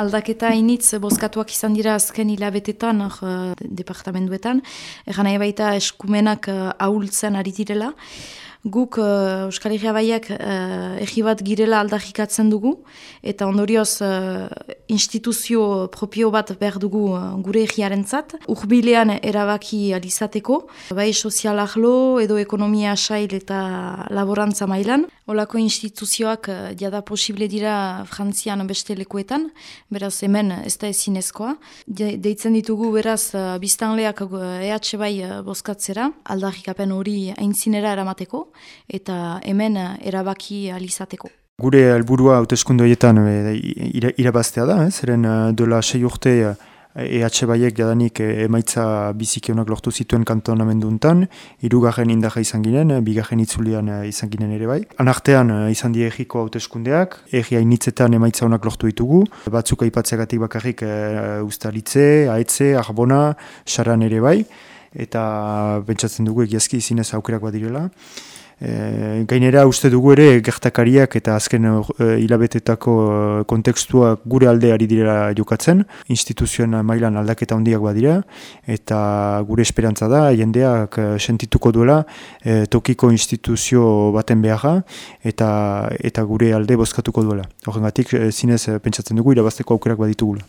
Aldaketa initz bozkatuak izan dira azken hilabetetan uh, departamentuetan. Egan nahi baita eskumenak uh, ahultzen ari direla. Guk uh, Euskal Herria Baiak uh, bat girela aldakikatzen dugu, eta ondorioz uh, instituzio propio bat behar dugu uh, gure egiaren zat. Urbilean erabaki alizateko, bai sozial ahlo edo ekonomia sail eta laborantza mailan. Olako instituzioak uh, jada posible dira frantzian beste lekuetan, beraz hemen ez da ezinezkoa. De, deitzen ditugu beraz uh, biztanleak uh, EH bai uh, bozkatzera, aldakikapen hori aintzinera eramateko, eta hemen erabaki alizateko. Gure helburua hauteskunde horietan e, irabaztea da, eh? zeren uh, dola sei urte EH Baiek jadanik emaitza bizikionak lortu zituen kantonamenduntan, irugarren indaja izan ginen, bigarren itzulian izan ginen ere bai. Anartean izan die egiko hauteskundeak, egi hainitzetan emaitza honak lortu ditugu, batzuk aipatzeagatik bakarrik e, ustaritze, aetze, arbona, saran ere bai, eta pentsatzen dugu egiazki zinez aukerak badirela. E, gainera uste dugu ere gertakariak eta azken e, hilabetetako e, kontekstua gure aldeari direla jokatzen, instituzioen mailan aldaketa handiak badira eta gure esperantza da jendeak sentituko duela e, tokiko instituzio baten beharra eta eta gure alde bozkatuko duela. Horrengatik zinez pentsatzen dugu irabazteko aukerak baditugula.